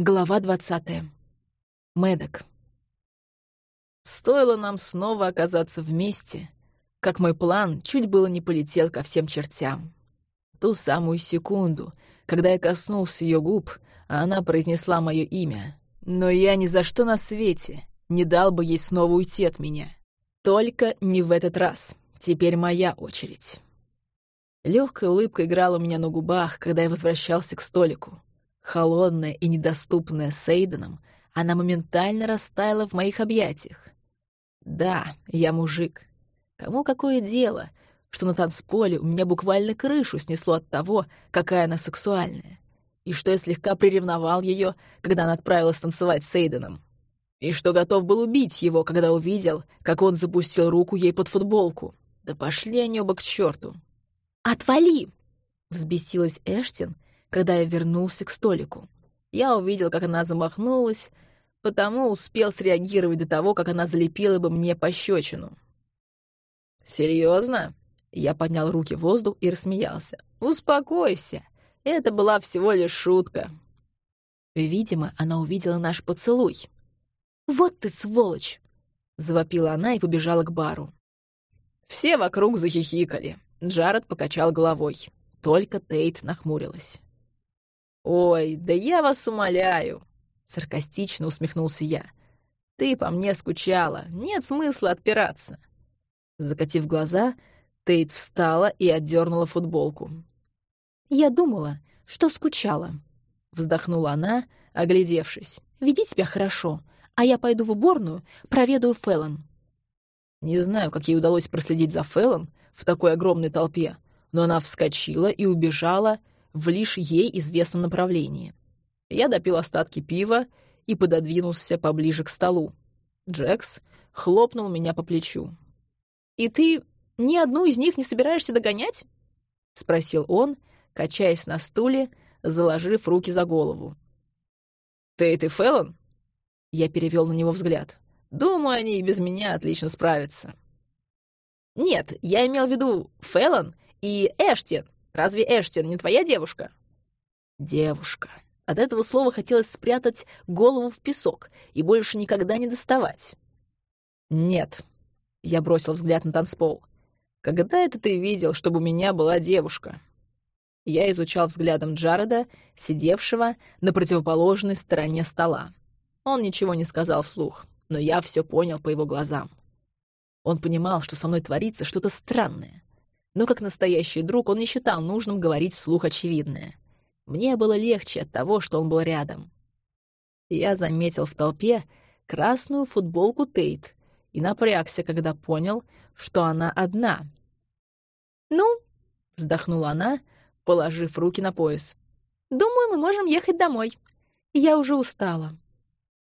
Глава двадцатая. Мэддок. Стоило нам снова оказаться вместе, как мой план чуть было не полетел ко всем чертям. Ту самую секунду, когда я коснулся ее губ, а она произнесла мое имя. Но я ни за что на свете не дал бы ей снова уйти от меня. Только не в этот раз. Теперь моя очередь. Легкая улыбка играла у меня на губах, когда я возвращался к столику. Холодная и недоступная Сейденом, она моментально растаяла в моих объятиях. Да, я мужик. Кому какое дело, что на танцполе у меня буквально крышу снесло от того, какая она сексуальная, и что я слегка приревновал ее, когда она отправилась танцевать с Эйденом, и что готов был убить его, когда увидел, как он запустил руку ей под футболку. Да пошли они оба к черту. «Отвали!» — взбесилась Эштин, когда я вернулся к столику. Я увидел, как она замахнулась, потому успел среагировать до того, как она залепила бы мне пощечину. «Серьезно?» Я поднял руки в воздух и рассмеялся. «Успокойся, это была всего лишь шутка». Видимо, она увидела наш поцелуй. «Вот ты сволочь!» — завопила она и побежала к бару. Все вокруг захихикали. Джаред покачал головой. Только Тейт нахмурилась. «Ой, да я вас умоляю!» — саркастично усмехнулся я. «Ты по мне скучала, нет смысла отпираться». Закатив глаза, Тейт встала и отдернула футболку. «Я думала, что скучала», — вздохнула она, оглядевшись. «Веди себя хорошо, а я пойду в уборную, проведаю Фэллон». Не знаю, как ей удалось проследить за Фэллон в такой огромной толпе, но она вскочила и убежала в лишь ей известном направлении. Я допил остатки пива и пододвинулся поближе к столу. Джекс хлопнул меня по плечу. «И ты ни одну из них не собираешься догонять?» — спросил он, качаясь на стуле, заложив руки за голову. «Тейт и Фэллон?» Я перевел на него взгляд. «Думаю, они и без меня отлично справятся». «Нет, я имел в виду Фэллон и Эштин. Разве Эштин не твоя девушка?» «Девушка». От этого слова хотелось спрятать голову в песок и больше никогда не доставать. «Нет», — я бросил взгляд на танцпол. «Когда это ты видел, чтобы у меня была девушка?» Я изучал взглядом Джареда, сидевшего на противоположной стороне стола. Он ничего не сказал вслух, но я все понял по его глазам. Он понимал, что со мной творится что-то странное. Но как настоящий друг он не считал нужным говорить вслух очевидное. Мне было легче от того, что он был рядом. Я заметил в толпе красную футболку Тейт и напрягся, когда понял, что она одна. «Ну?» — вздохнула она, положив руки на пояс. «Думаю, мы можем ехать домой. Я уже устала».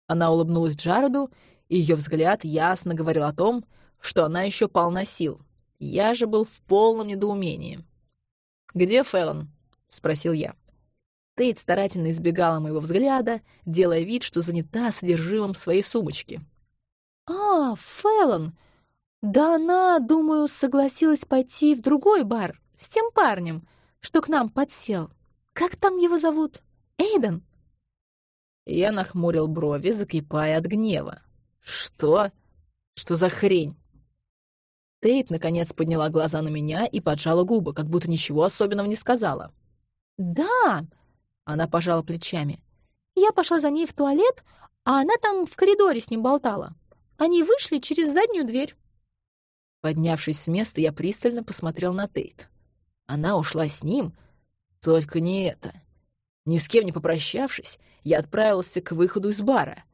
Она улыбнулась Джареду, и ее взгляд ясно говорил о том, что она еще полна сил. Я же был в полном недоумении. «Где Фэллон?» — спросил я. Тейт старательно избегала моего взгляда, делая вид, что занята содержимым своей сумочки. «А, Фэллон! Да она, думаю, согласилась пойти в другой бар с тем парнем, что к нам подсел. Как там его зовут? Эйден?» Я нахмурил брови, закипая от гнева. «Что? Что за хрень?» Тейт, наконец, подняла глаза на меня и поджала губы, как будто ничего особенного не сказала. «Да!» — она пожала плечами. «Я пошла за ней в туалет, а она там в коридоре с ним болтала. Они вышли через заднюю дверь». Поднявшись с места, я пристально посмотрел на Тейт. Она ушла с ним? Только не это. Ни с кем не попрощавшись, я отправился к выходу из бара.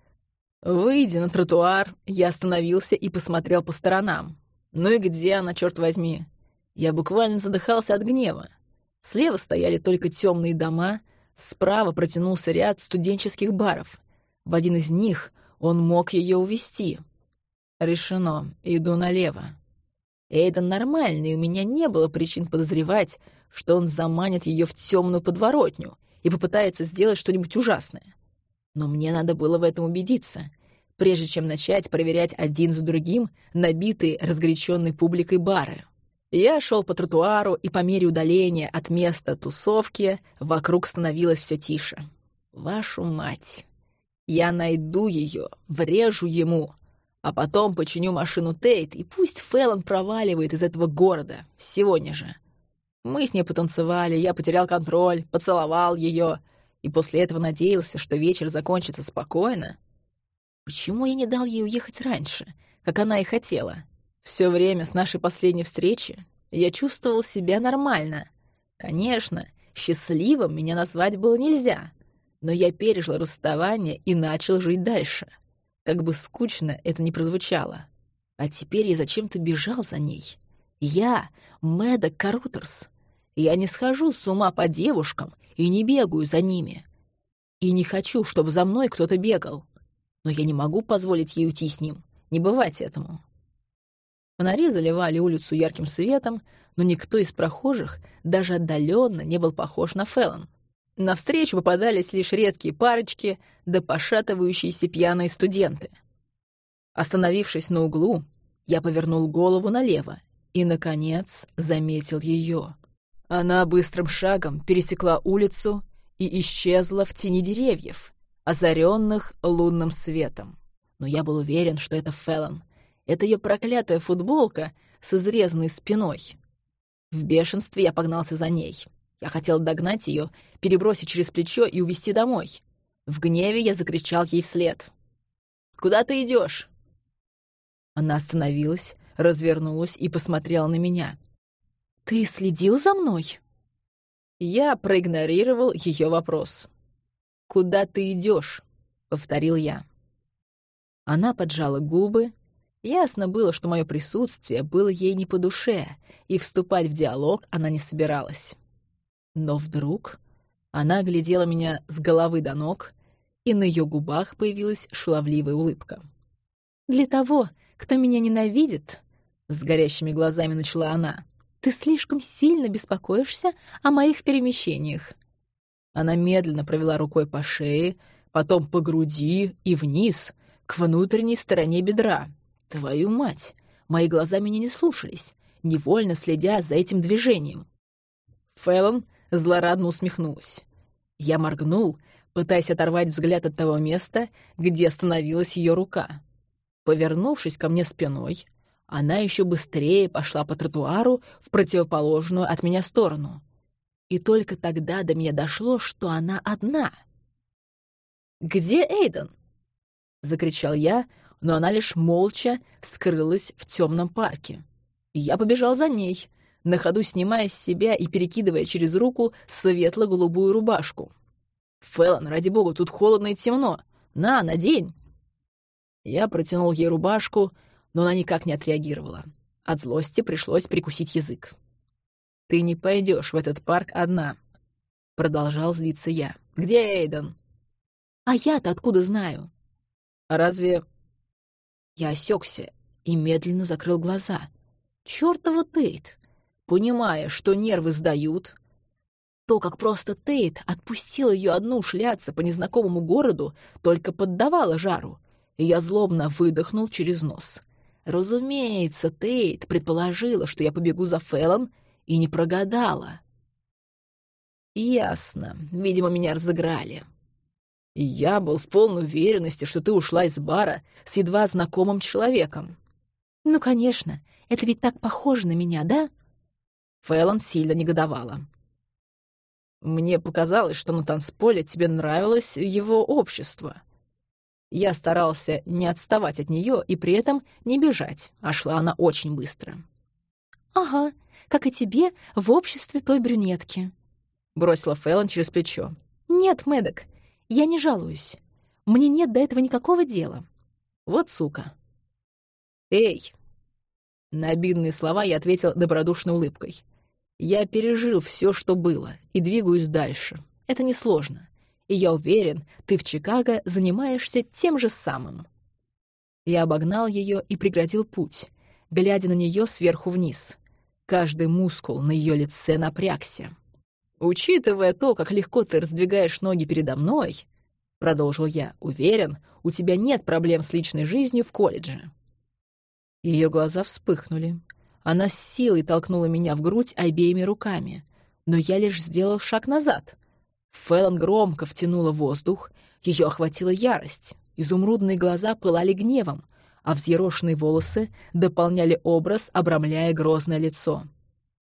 Выйдя на тротуар, я остановился и посмотрел по сторонам. Ну и где она, черт возьми? Я буквально задыхался от гнева. Слева стояли только темные дома, справа протянулся ряд студенческих баров. В один из них он мог ее увести. Решено, иду налево. Эйден нормальный, у меня не было причин подозревать, что он заманит ее в темную подворотню и попытается сделать что-нибудь ужасное. Но мне надо было в этом убедиться — прежде чем начать проверять один за другим набитые разгоряченной публикой бары. Я шел по тротуару, и по мере удаления от места тусовки вокруг становилось все тише. Вашу мать! Я найду ее, врежу ему, а потом починю машину Тейт, и пусть Фэллон проваливает из этого города сегодня же. Мы с ней потанцевали, я потерял контроль, поцеловал ее, и после этого надеялся, что вечер закончится спокойно. Почему я не дал ей уехать раньше, как она и хотела? Все время с нашей последней встречи я чувствовал себя нормально. Конечно, счастливым меня назвать было нельзя, но я пережил расставание и начал жить дальше. Как бы скучно это ни прозвучало. А теперь я зачем-то бежал за ней. Я — Мэддок Карутерс. Я не схожу с ума по девушкам и не бегаю за ними. И не хочу, чтобы за мной кто-то бегал. Но я не могу позволить ей уйти с ним. Не бывать этому. Фонари заливали улицу ярким светом, но никто из прохожих даже отдаленно не был похож на Феллон. Навстречу попадались лишь редкие парочки да пошатывающиеся пьяные студенты. Остановившись на углу, я повернул голову налево и, наконец, заметил ее. Она быстрым шагом пересекла улицу и исчезла в тени деревьев, озаренных лунным светом. Но я был уверен, что это Феллон. Это ее проклятая футболка с изрезанной спиной. В бешенстве я погнался за ней. Я хотел догнать ее, перебросить через плечо и увезти домой. В гневе я закричал ей вслед. «Куда ты идешь? Она остановилась, развернулась и посмотрела на меня. «Ты следил за мной?» Я проигнорировал ее вопрос. «Куда ты идешь?» — повторил я. Она поджала губы. Ясно было, что мое присутствие было ей не по душе, и вступать в диалог она не собиралась. Но вдруг она глядела меня с головы до ног, и на ее губах появилась шаловливая улыбка. «Для того, кто меня ненавидит», — с горящими глазами начала она, ты слишком сильно беспокоишься о моих перемещениях». Она медленно провела рукой по шее, потом по груди и вниз, к внутренней стороне бедра. Твою мать! Мои глаза меня не слушались, невольно следя за этим движением. Фэллон злорадно усмехнулась. Я моргнул, пытаясь оторвать взгляд от того места, где остановилась ее рука. Повернувшись ко мне спиной, она еще быстрее пошла по тротуару в противоположную от меня сторону. И только тогда до меня дошло, что она одна. «Где Эйден?» — закричал я, но она лишь молча скрылась в темном парке. Я побежал за ней, на ходу снимая с себя и перекидывая через руку светло-голубую рубашку. «Фэллон, ради бога, тут холодно и темно. На, надень!» Я протянул ей рубашку, но она никак не отреагировала. От злости пришлось прикусить язык. «Ты не пойдешь в этот парк одна», — продолжал злиться я. «Где Эйден?» «А я-то откуда знаю?» «А разве...» Я осекся и медленно закрыл глаза. «Чёртова Тейт!» Понимая, что нервы сдают, то, как просто Тейт отпустил ее одну шляться по незнакомому городу, только поддавало жару, и я злобно выдохнул через нос — Разумеется, Тейт предположила, что я побегу за Фэллон, и не прогадала. Ясно. Видимо, меня разыграли. И я был в полной уверенности, что ты ушла из бара с едва знакомым человеком. Ну, конечно. Это ведь так похоже на меня, да? Фэллон сильно негодовала. Мне показалось, что на танцполе тебе нравилось его общество. Я старался не отставать от нее и при этом не бежать, а шла она очень быстро. «Ага, как и тебе в обществе той брюнетки», — бросила Фэллон через плечо. «Нет, Мэддок, я не жалуюсь. Мне нет до этого никакого дела. Вот сука». «Эй!» На обидные слова я ответил добродушной улыбкой. «Я пережил все, что было, и двигаюсь дальше. Это несложно и я уверен, ты в Чикаго занимаешься тем же самым». Я обогнал ее и преградил путь, глядя на нее сверху вниз. Каждый мускул на ее лице напрягся. «Учитывая то, как легко ты раздвигаешь ноги передо мной», — продолжил я, — «уверен, у тебя нет проблем с личной жизнью в колледже». Ее глаза вспыхнули. Она с силой толкнула меня в грудь обеими руками, но я лишь сделал шаг назад — Фэллон громко втянула воздух, ее охватила ярость, изумрудные глаза пылали гневом, а взъерошенные волосы дополняли образ, обрамляя грозное лицо.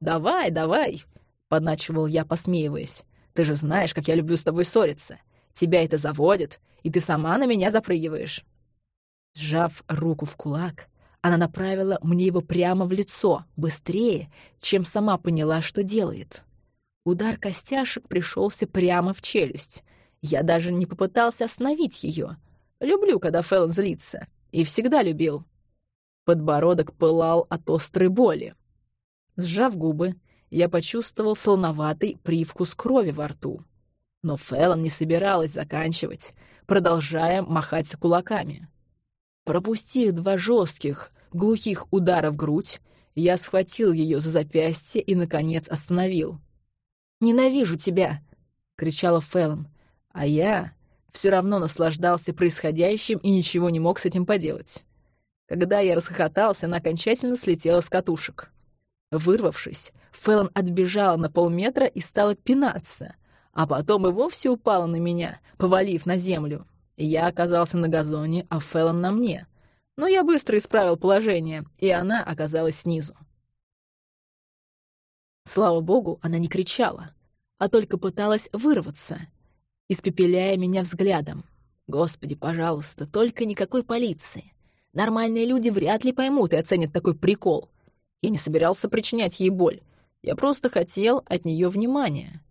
«Давай, давай!» — подначивал я, посмеиваясь. «Ты же знаешь, как я люблю с тобой ссориться. Тебя это заводит, и ты сама на меня запрыгиваешь». Сжав руку в кулак, она направила мне его прямо в лицо, быстрее, чем сама поняла, что делает. Удар костяшек пришелся прямо в челюсть. Я даже не попытался остановить ее. Люблю, когда Фэллон злится. И всегда любил. Подбородок пылал от острой боли. Сжав губы, я почувствовал солоноватый привкус крови во рту. Но Фэллон не собиралась заканчивать, продолжая махать кулаками. Пропустив два жестких, глухих удара в грудь, я схватил ее за запястье и, наконец, остановил. «Ненавижу тебя!» — кричала Фэллон, а я все равно наслаждался происходящим и ничего не мог с этим поделать. Когда я расхохотался, она окончательно слетела с катушек. Вырвавшись, Фэллон отбежала на полметра и стала пинаться, а потом и вовсе упала на меня, повалив на землю. Я оказался на газоне, а Фэллон на мне. Но я быстро исправил положение, и она оказалась снизу. Слава богу, она не кричала, а только пыталась вырваться, испепеляя меня взглядом. Господи, пожалуйста, только никакой полиции. Нормальные люди вряд ли поймут и оценят такой прикол. Я не собирался причинять ей боль. Я просто хотел от нее внимания.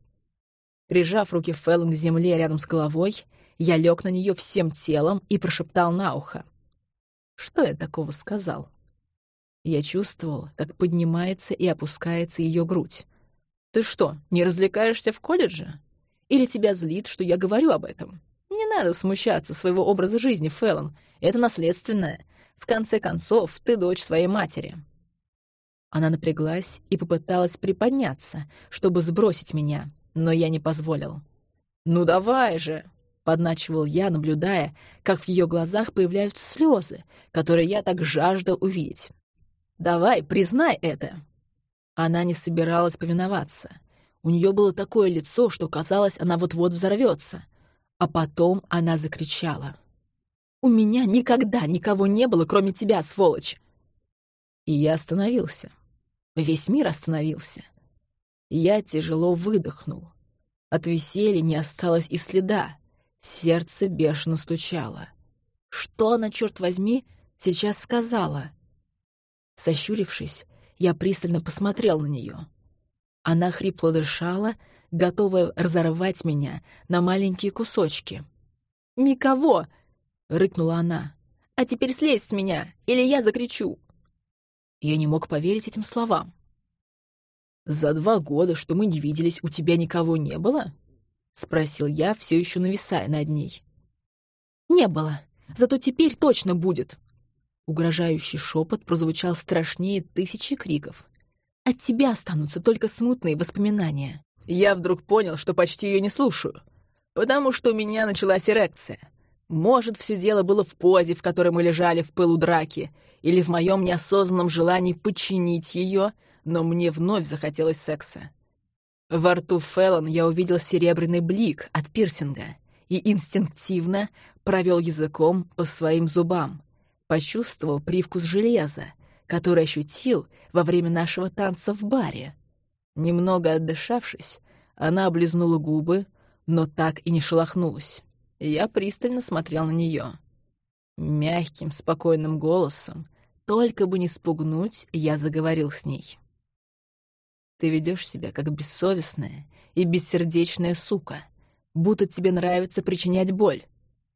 Прижав руки Фэллон к земле рядом с головой, я лег на нее всем телом и прошептал на ухо. Что я такого сказал? Я чувствовал, как поднимается и опускается ее грудь. «Ты что, не развлекаешься в колледже? Или тебя злит, что я говорю об этом? Не надо смущаться своего образа жизни, Фэллон. Это наследственное. В конце концов, ты дочь своей матери». Она напряглась и попыталась приподняться, чтобы сбросить меня, но я не позволил. «Ну давай же!» — подначивал я, наблюдая, как в ее глазах появляются слезы, которые я так жаждал увидеть. «Давай, признай это!» Она не собиралась повиноваться. У нее было такое лицо, что казалось, она вот-вот взорвется. А потом она закричала. «У меня никогда никого не было, кроме тебя, сволочь!» И я остановился. Весь мир остановился. Я тяжело выдохнул. От веселья не осталось и следа. Сердце бешено стучало. Что она, черт возьми, сейчас сказала? Сощурившись, я пристально посмотрел на нее. Она хрипло дышала, готовая разорвать меня на маленькие кусочки. «Никого!» — рыкнула она. «А теперь слезь с меня, или я закричу!» Я не мог поверить этим словам. «За два года, что мы не виделись, у тебя никого не было?» — спросил я, все еще нависая над ней. «Не было. Зато теперь точно будет!» Угрожающий шепот прозвучал страшнее тысячи криков. «От тебя останутся только смутные воспоминания». Я вдруг понял, что почти ее не слушаю, потому что у меня началась эрекция. Может, все дело было в позе, в которой мы лежали в пылу драки, или в моем неосознанном желании подчинить ее, но мне вновь захотелось секса. Во рту Феллон я увидел серебряный блик от пирсинга и инстинктивно провел языком по своим зубам, почувствовал привкус железа, который ощутил во время нашего танца в баре. Немного отдышавшись, она облизнула губы, но так и не шелохнулась. Я пристально смотрел на нее. Мягким, спокойным голосом, только бы не спугнуть, я заговорил с ней. Ты ведешь себя как бессовестная и бессердечная сука, будто тебе нравится причинять боль.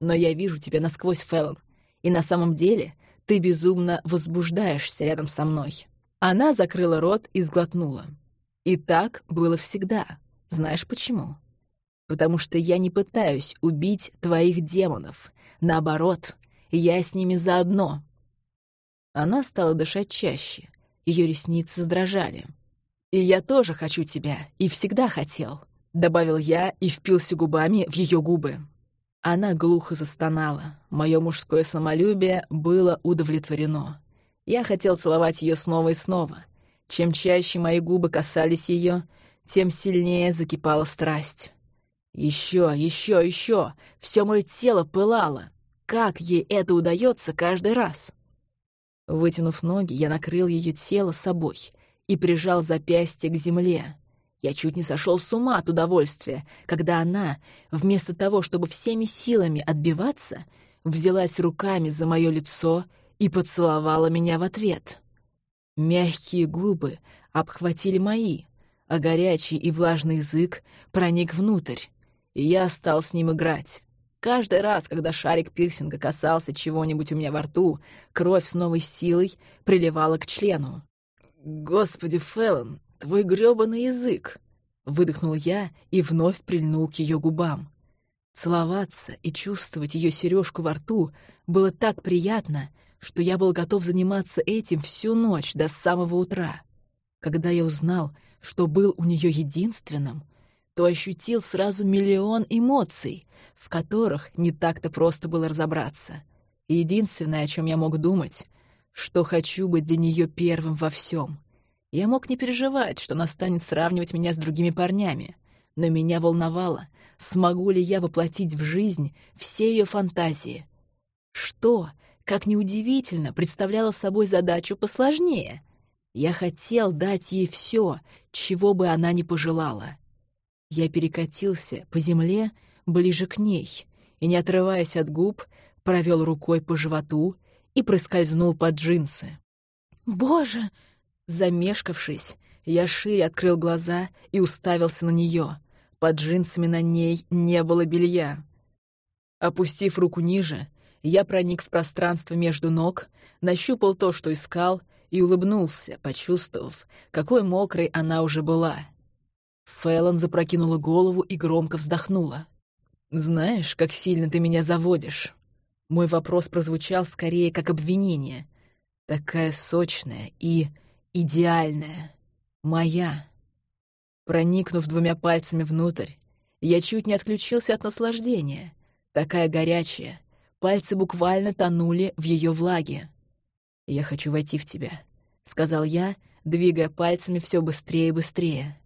Но я вижу тебя насквозь, Фэллон, и на самом деле ты безумно возбуждаешься рядом со мной». Она закрыла рот и сглотнула. И так было всегда. Знаешь почему? Потому что я не пытаюсь убить твоих демонов. Наоборот, я с ними заодно. Она стала дышать чаще. Ее ресницы задрожали. «И я тоже хочу тебя, и всегда хотел», — добавил я и впился губами в ее губы. Она глухо застонала. Мое мужское самолюбие было удовлетворено. Я хотел целовать ее снова и снова. Чем чаще мои губы касались ее, тем сильнее закипала страсть. Еще, еще, еще! Все мое тело пылало. Как ей это удается каждый раз? Вытянув ноги, я накрыл ее тело собой и прижал запястье к земле. Я чуть не сошел с ума от удовольствия, когда она, вместо того, чтобы всеми силами отбиваться, взялась руками за мое лицо и поцеловала меня в ответ. Мягкие губы обхватили мои, а горячий и влажный язык проник внутрь, и я стал с ним играть. Каждый раз, когда шарик пирсинга касался чего-нибудь у меня во рту, кровь с новой силой приливала к члену. «Господи, Фэллон, твой грёбаный язык!» — выдохнул я и вновь прильнул к ее губам. Целоваться и чувствовать ее сережку во рту было так приятно, что я был готов заниматься этим всю ночь до самого утра. Когда я узнал, что был у нее единственным, то ощутил сразу миллион эмоций, в которых не так-то просто было разобраться. Единственное, о чем я мог думать, что хочу быть для нее первым во всем. Я мог не переживать, что она станет сравнивать меня с другими парнями, но меня волновало, смогу ли я воплотить в жизнь все ее фантазии. Что, как неудивительно, представляло собой задачу посложнее. Я хотел дать ей все, чего бы она ни пожелала. Я перекатился по земле ближе к ней и, не отрываясь от губ, провел рукой по животу и проскользнул под джинсы. «Боже!» Замешкавшись, я шире открыл глаза и уставился на нее. Под джинсами на ней не было белья. Опустив руку ниже, я проник в пространство между ног, нащупал то, что искал, и улыбнулся, почувствовав, какой мокрой она уже была. Фэллон запрокинула голову и громко вздохнула. «Знаешь, как сильно ты меня заводишь?» Мой вопрос прозвучал скорее как обвинение. «Такая сочная и идеальная. Моя». Проникнув двумя пальцами внутрь, я чуть не отключился от наслаждения. Такая горячая. Пальцы буквально тонули в ее влаге. «Я хочу войти в тебя», — сказал я, двигая пальцами все быстрее и быстрее.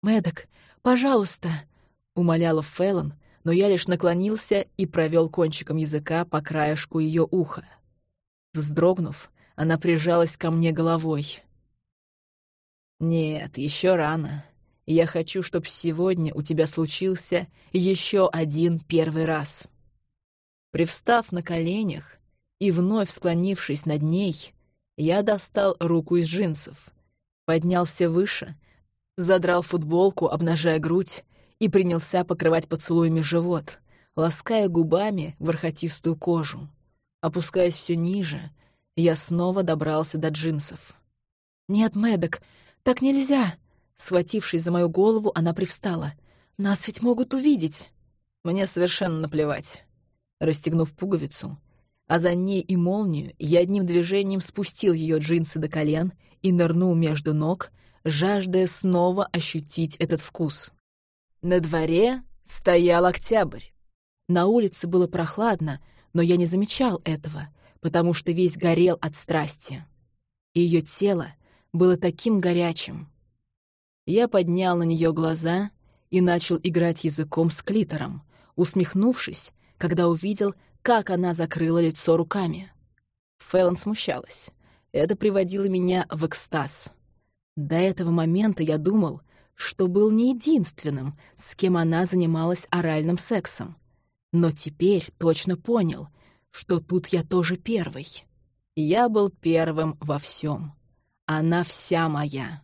«Мэддок, пожалуйста», — умоляла Фэллон, но я лишь наклонился и провел кончиком языка по краешку ее уха. Вздрогнув, она прижалась ко мне головой. «Нет, еще рано. Я хочу, чтобы сегодня у тебя случился еще один первый раз». Привстав на коленях и вновь склонившись над ней, я достал руку из джинсов, поднялся выше — задрал футболку, обнажая грудь, и принялся покрывать поцелуями живот, лаская губами бархатистую кожу. Опускаясь все ниже, я снова добрался до джинсов. «Нет, Мэддок, так нельзя!» Схватившись за мою голову, она привстала. «Нас ведь могут увидеть!» Мне совершенно наплевать. Расстегнув пуговицу, а за ней и молнию, я одним движением спустил ее джинсы до колен и нырнул между ног, жаждая снова ощутить этот вкус. На дворе стоял октябрь. На улице было прохладно, но я не замечал этого, потому что весь горел от страсти. Ее тело было таким горячим. Я поднял на нее глаза и начал играть языком с клитором, усмехнувшись, когда увидел, как она закрыла лицо руками. Фэллон смущалась. Это приводило меня в экстаз. До этого момента я думал, что был не единственным, с кем она занималась оральным сексом. Но теперь точно понял, что тут я тоже первый. Я был первым во всем. Она вся моя.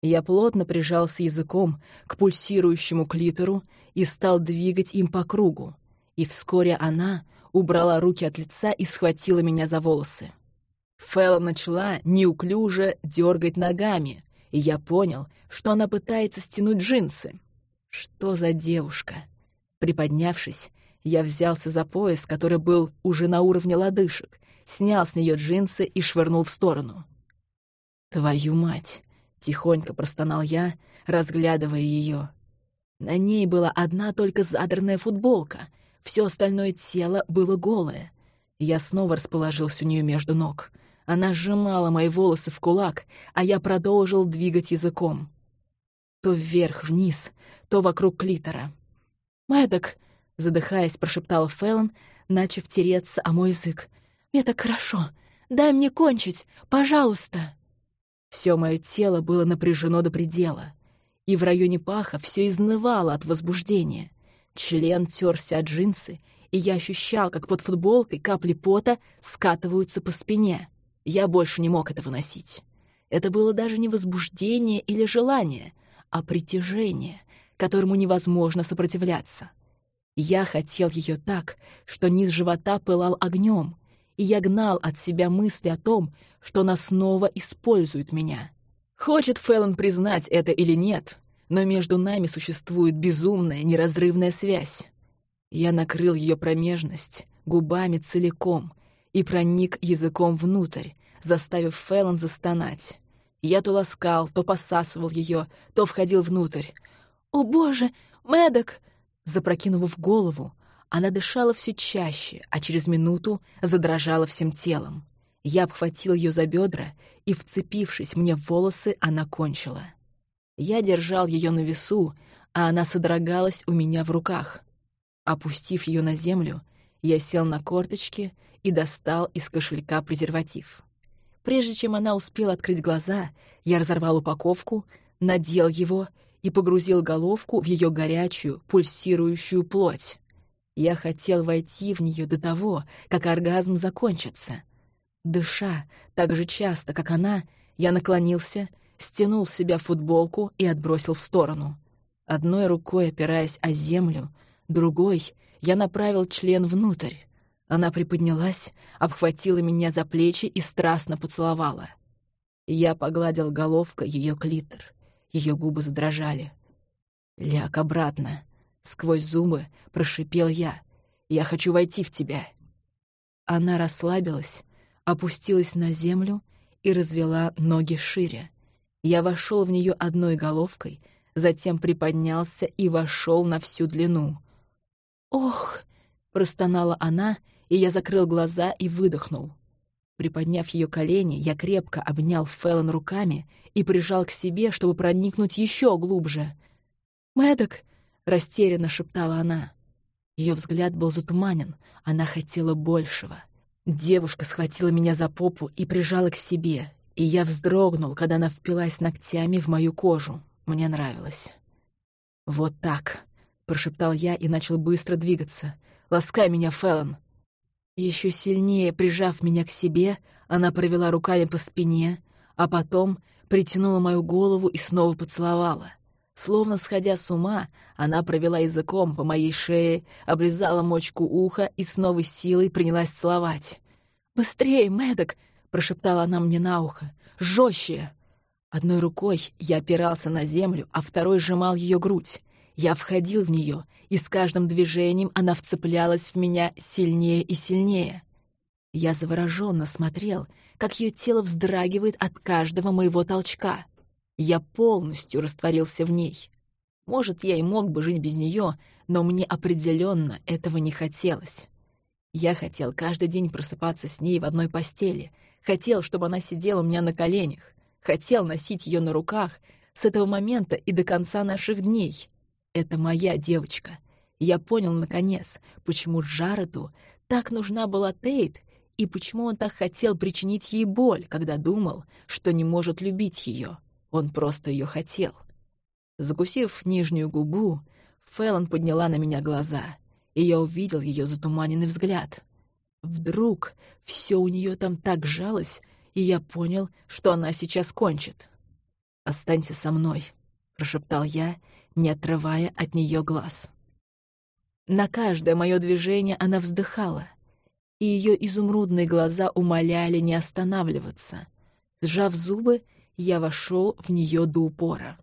Я плотно прижался языком к пульсирующему клитору и стал двигать им по кругу. И вскоре она убрала руки от лица и схватила меня за волосы. Фэлла начала неуклюже дергать ногами, и я понял, что она пытается стянуть джинсы. Что за девушка? Приподнявшись, я взялся за пояс, который был уже на уровне лодыжек, снял с нее джинсы и швырнул в сторону. «Твою мать!» — тихонько простонал я, разглядывая ее. На ней была одна только задранная футболка, все остальное тело было голое. Я снова расположился у нее между ног. Она сжимала мои волосы в кулак, а я продолжил двигать языком. То вверх-вниз, то вокруг клитора. «Мэддок!» — задыхаясь, прошептал Фэллон, начав тереться о мой язык. «Мне так хорошо! Дай мне кончить! Пожалуйста!» Все мое тело было напряжено до предела, и в районе паха все изнывало от возбуждения. Член терся от джинсы, и я ощущал, как под футболкой капли пота скатываются по спине. Я больше не мог это выносить. Это было даже не возбуждение или желание, а притяжение, которому невозможно сопротивляться. Я хотел ее так, что низ живота пылал огнем, и я гнал от себя мысли о том, что она снова использует меня. Хочет Фэллон признать это или нет, но между нами существует безумная неразрывная связь. Я накрыл ее промежность губами целиком и проник языком внутрь, заставив Фэллон застонать. Я то ласкал, то посасывал ее, то входил внутрь. «О, боже, Мэддок!» Запрокинув голову, она дышала все чаще, а через минуту задрожала всем телом. Я обхватил ее за бедра, и, вцепившись мне в волосы, она кончила. Я держал ее на весу, а она содрогалась у меня в руках. Опустив ее на землю, я сел на корточки и достал из кошелька презерватив. Прежде чем она успела открыть глаза, я разорвал упаковку, надел его и погрузил головку в ее горячую, пульсирующую плоть. Я хотел войти в нее до того, как оргазм закончится. Дыша так же часто, как она, я наклонился, стянул с себя футболку и отбросил в сторону. Одной рукой опираясь о землю, другой я направил член внутрь. Она приподнялась, обхватила меня за плечи и страстно поцеловала. Я погладил головкой ее клитор. Ее губы задрожали. «Ляг обратно!» Сквозь зубы прошипел я. «Я хочу войти в тебя!» Она расслабилась, опустилась на землю и развела ноги шире. Я вошел в нее одной головкой, затем приподнялся и вошел на всю длину. «Ох!» — простонала она и я закрыл глаза и выдохнул. Приподняв ее колени, я крепко обнял Фэллон руками и прижал к себе, чтобы проникнуть еще глубже. «Мэддок!» — растерянно шептала она. Ее взгляд был затуманен, она хотела большего. Девушка схватила меня за попу и прижала к себе, и я вздрогнул, когда она впилась ногтями в мою кожу. Мне нравилось. «Вот так!» — прошептал я и начал быстро двигаться. «Ласкай меня, Фэллон!» Еще сильнее прижав меня к себе, она провела руками по спине, а потом притянула мою голову и снова поцеловала. Словно сходя с ума, она провела языком по моей шее, облизала мочку уха и с новой силой принялась целовать. «Быстрее, Мэддок!» — прошептала она мне на ухо. «Жестче!» Одной рукой я опирался на землю, а второй сжимал ее грудь. Я входил в нее, и с каждым движением она вцеплялась в меня сильнее и сильнее. Я завороженно смотрел, как ее тело вздрагивает от каждого моего толчка. Я полностью растворился в ней. Может, я и мог бы жить без нее, но мне определенно этого не хотелось. Я хотел каждый день просыпаться с ней в одной постели, хотел, чтобы она сидела у меня на коленях, хотел носить ее на руках с этого момента и до конца наших дней. Это моя девочка. Я понял, наконец, почему Джареду так нужна была Тейт и почему он так хотел причинить ей боль, когда думал, что не может любить ее. Он просто ее хотел. Закусив нижнюю губу, Фэллон подняла на меня глаза, и я увидел ее затуманенный взгляд. Вдруг все у нее там так жалось, и я понял, что она сейчас кончит. «Останься со мной», — прошептал я, не отрывая от нее глаз. На каждое мое движение она вздыхала, и ее изумрудные глаза умоляли не останавливаться. Сжав зубы, я вошел в нее до упора.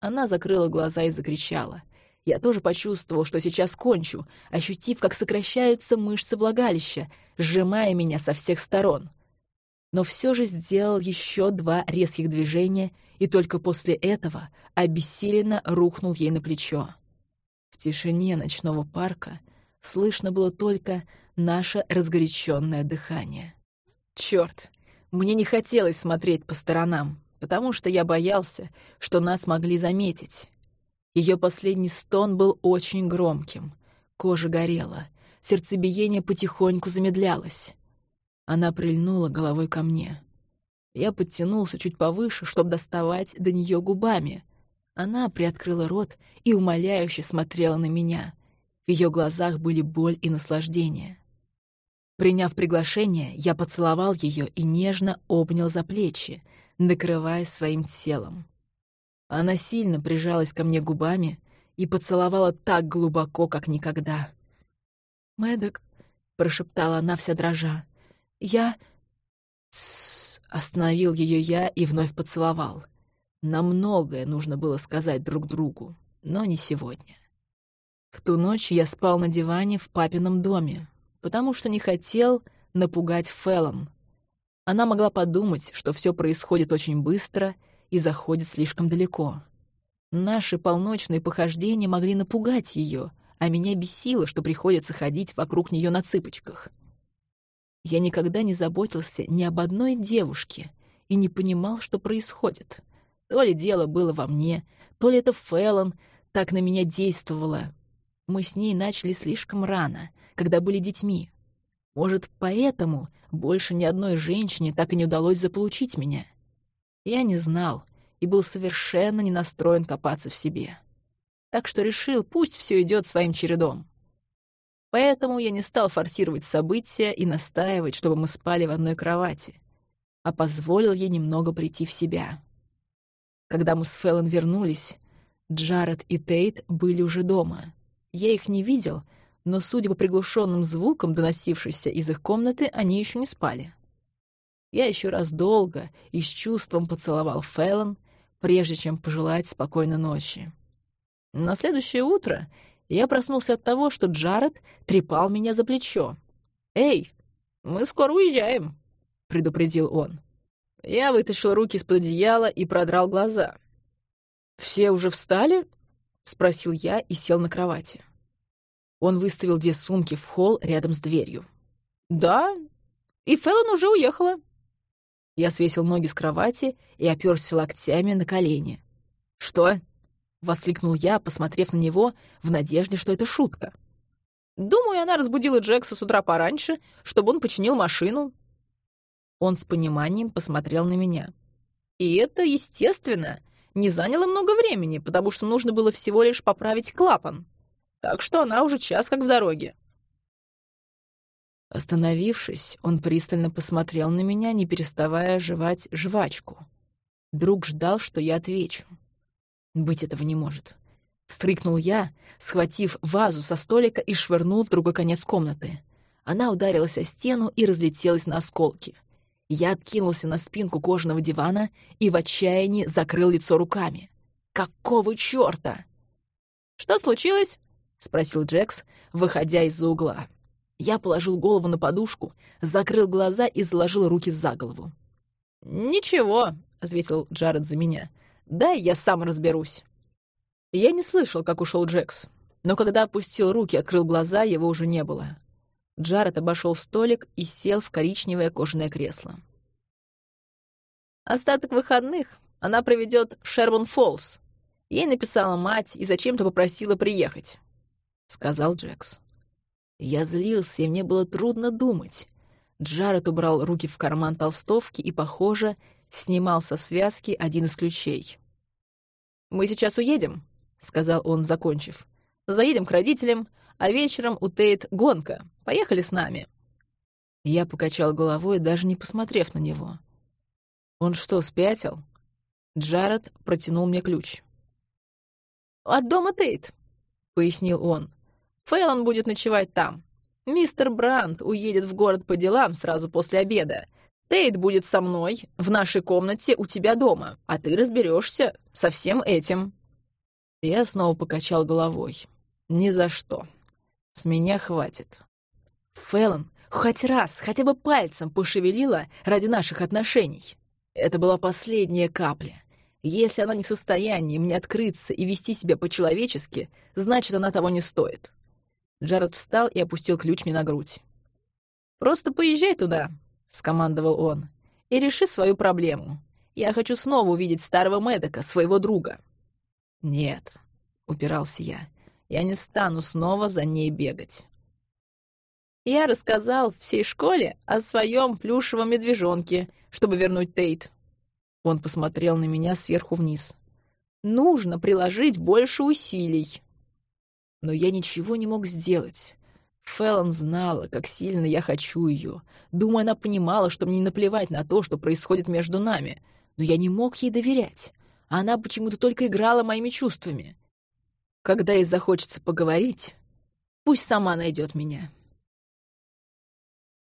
Она закрыла глаза и закричала. Я тоже почувствовал, что сейчас кончу, ощутив, как сокращаются мышцы влагалища, сжимая меня со всех сторон. Но все же сделал еще два резких движения и только после этого обессиленно рухнул ей на плечо. В тишине ночного парка слышно было только наше разгоряченное дыхание. Черт, мне не хотелось смотреть по сторонам, потому что я боялся, что нас могли заметить. Ее последний стон был очень громким. Кожа горела, сердцебиение потихоньку замедлялось. Она прильнула головой ко мне. Я подтянулся чуть повыше, чтобы доставать до нее губами. Она приоткрыла рот и умоляюще смотрела на меня. В ее глазах были боль и наслаждение. Приняв приглашение, я поцеловал ее и нежно обнял за плечи, накрывая своим телом. Она сильно прижалась ко мне губами и поцеловала так глубоко, как никогда. «Мэддок», — прошептала она вся дрожа, — «я...» Остановил ее я и вновь поцеловал. Нам многое нужно было сказать друг другу, но не сегодня. В ту ночь я спал на диване в папином доме, потому что не хотел напугать Феллон. Она могла подумать, что все происходит очень быстро — и заходит слишком далеко. Наши полночные похождения могли напугать ее, а меня бесило, что приходится ходить вокруг нее на цыпочках. Я никогда не заботился ни об одной девушке и не понимал, что происходит. То ли дело было во мне, то ли это Фэллон так на меня действовало. Мы с ней начали слишком рано, когда были детьми. Может, поэтому больше ни одной женщине так и не удалось заполучить меня — я не знал и был совершенно не настроен копаться в себе. Так что решил, пусть все идет своим чередом. Поэтому я не стал форсировать события и настаивать, чтобы мы спали в одной кровати, а позволил ей немного прийти в себя. Когда мы с Фэллон вернулись, Джаред и Тейт были уже дома. Я их не видел, но, судя по приглушенным звукам, доносившимся из их комнаты, они еще не спали. Я еще раз долго и с чувством поцеловал Фэллон, прежде чем пожелать спокойной ночи. На следующее утро я проснулся от того, что Джаред трепал меня за плечо. «Эй, мы скоро уезжаем», — предупредил он. Я вытащил руки из-под одеяла и продрал глаза. «Все уже встали?» — спросил я и сел на кровати. Он выставил две сумки в холл рядом с дверью. «Да, и Фэллон уже уехала», я свесил ноги с кровати и оперся локтями на колени. «Что?» — воскликнул я, посмотрев на него в надежде, что это шутка. «Думаю, она разбудила Джекса с утра пораньше, чтобы он починил машину». Он с пониманием посмотрел на меня. И это, естественно, не заняло много времени, потому что нужно было всего лишь поправить клапан. Так что она уже час как в дороге. Остановившись, он пристально посмотрел на меня, не переставая жевать жвачку. Друг ждал, что я отвечу. «Быть этого не может». Фрикнул я, схватив вазу со столика и швырнул в другой конец комнаты. Она ударилась о стену и разлетелась на осколки. Я откинулся на спинку кожаного дивана и в отчаянии закрыл лицо руками. «Какого чёрта?» «Что случилось?» — спросил Джекс, выходя из-за угла. Я положил голову на подушку, закрыл глаза и заложил руки за голову. «Ничего», — ответил Джаред за меня. «Дай я сам разберусь». Я не слышал, как ушел Джекс, но когда опустил руки и открыл глаза, его уже не было. Джаред обошел столик и сел в коричневое кожаное кресло. Остаток выходных она проведет в Шербон-Фоллс. Ей написала мать и зачем-то попросила приехать, — сказал Джекс. Я злился, и мне было трудно думать. Джаред убрал руки в карман толстовки и, похоже, снимал со связки один из ключей. «Мы сейчас уедем», — сказал он, закончив. «Заедем к родителям, а вечером у Тейт гонка. Поехали с нами». Я покачал головой, даже не посмотрев на него. «Он что, спятил?» Джаред протянул мне ключ. «От дома Тейт», — пояснил он. Фейлон будет ночевать там. Мистер Брандт уедет в город по делам сразу после обеда. Тейт будет со мной в нашей комнате у тебя дома, а ты разберешься со всем этим». Я снова покачал головой. «Ни за что. С меня хватит». Фэллон хоть раз, хотя бы пальцем пошевелила ради наших отношений. Это была последняя капля. Если она не в состоянии мне открыться и вести себя по-человечески, значит, она того не стоит. Джаред встал и опустил ключ мне на грудь. «Просто поезжай туда», — скомандовал он, — «и реши свою проблему. Я хочу снова увидеть старого Мэддока, своего друга». «Нет, упирался я. «Я не стану снова за ней бегать». Я рассказал всей школе о своем плюшевом медвежонке, чтобы вернуть Тейт. Он посмотрел на меня сверху вниз. «Нужно приложить больше усилий». Но я ничего не мог сделать. Фэллон знала, как сильно я хочу ее. Думаю, она понимала, что мне не наплевать на то, что происходит между нами. Но я не мог ей доверять. Она почему-то только играла моими чувствами. Когда ей захочется поговорить, пусть сама найдет меня.